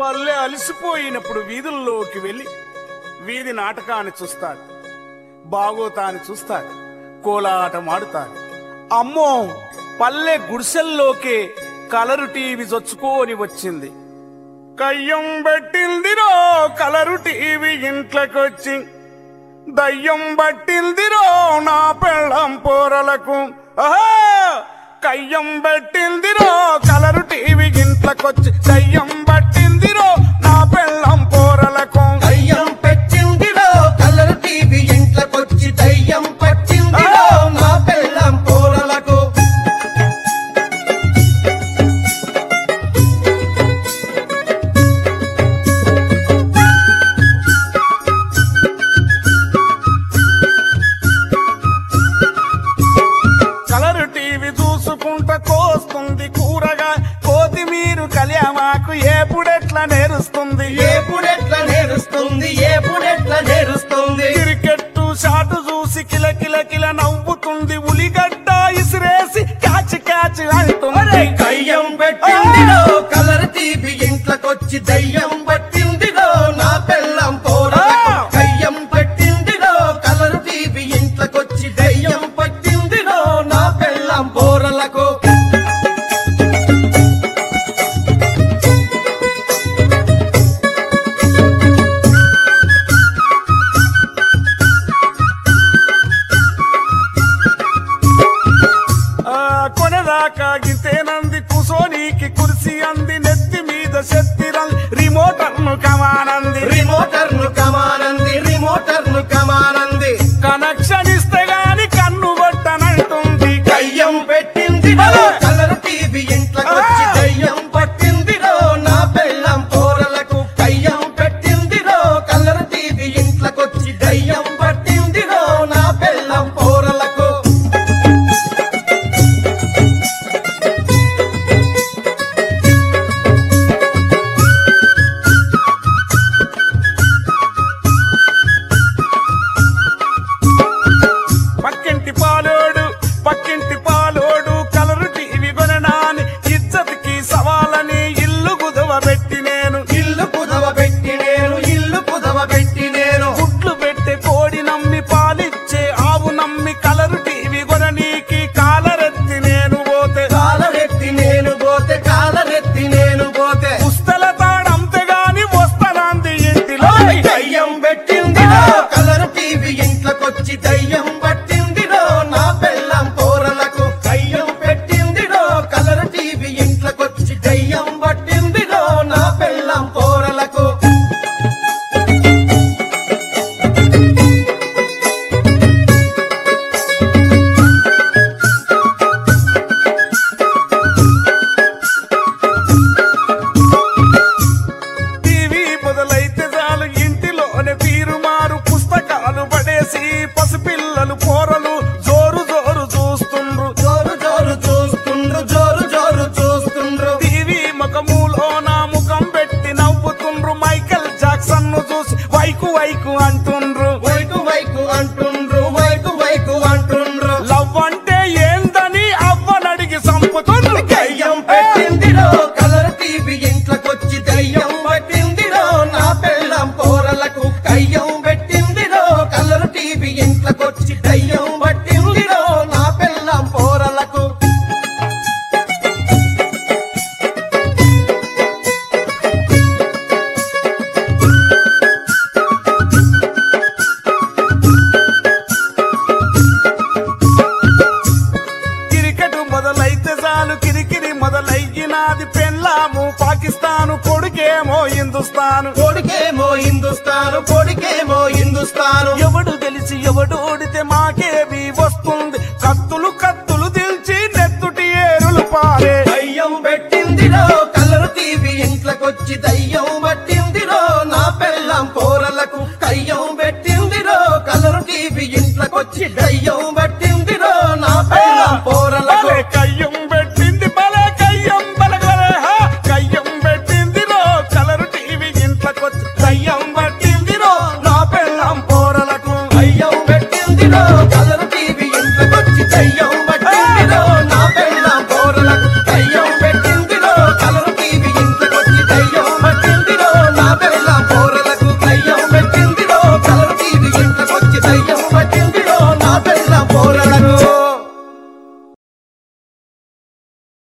పల్లె అలసిపోయినప్పుడు వీధుల్లోకి వెళ్ళి వీధి నాటకాన్ని చూస్తాడు బాగోతాన్ని చూస్తాడు కోలాటం ఆడుతాడు. అమ్మో పల్లె గుడిసెల్లోకే కలరు టీవీ చొచ్చుకొని వచ్చింది. కయ్యం పెట్టిందిరో కలరు టీవీ ఇంట్లోకొచ్చి దయ్యం పట్టిందిరో నా పెళ్ళం పోరలకు. కయ్యం పెట్టిందిరో కలరు టీవీ ఇంట్లోకొచ్చి దయ్యం కళ్యామాకు ఏపుడెట్లా నేరుస్తుంది? ఏపుడెట్ల నేరుస్తుంది? ఏపుడెట్ల నేరుస్తుంది? క్రికెట్టు షాటు చూసి కిల కిల కిల నవ్వుతుంది. ఉలిగడ్డ ఇసిరేసి క్యాచ్ క్యాచ్ అంటుంది. కయ్యం పెట్టిందిలో కలర్ టీవీ ఇంట్లోకొచ్చి దయ్యం పట్టిందిలో కమానంది రిమోటర్ వైకు అంటుండ్రు. వైకు వైకు అంటుండ్రు. ఇస్లాము పాకిస్తాను కొడుకేమో హిందుస్థాను. కొడుకేమో హిందుస్థాను కొడుకేమో హిందుస్థాను. ఎవడు తెలిసి ఎవడు ఓడితే మాకేవి వస్తుంది? కత్తులు కత్తులు తెలిసి నెత్తుటి ఏరులు పారే. దయ్యం పెట్టింది కలరు తీవి ఇంట్లోకొచ్చి దయ్యం పట్టింది నా పెళ్ళం పోరలకు దయ్యం పెట్టింది కలరు తీవి ఇంట్లోకొచ్చి దయ్యం పట్టింది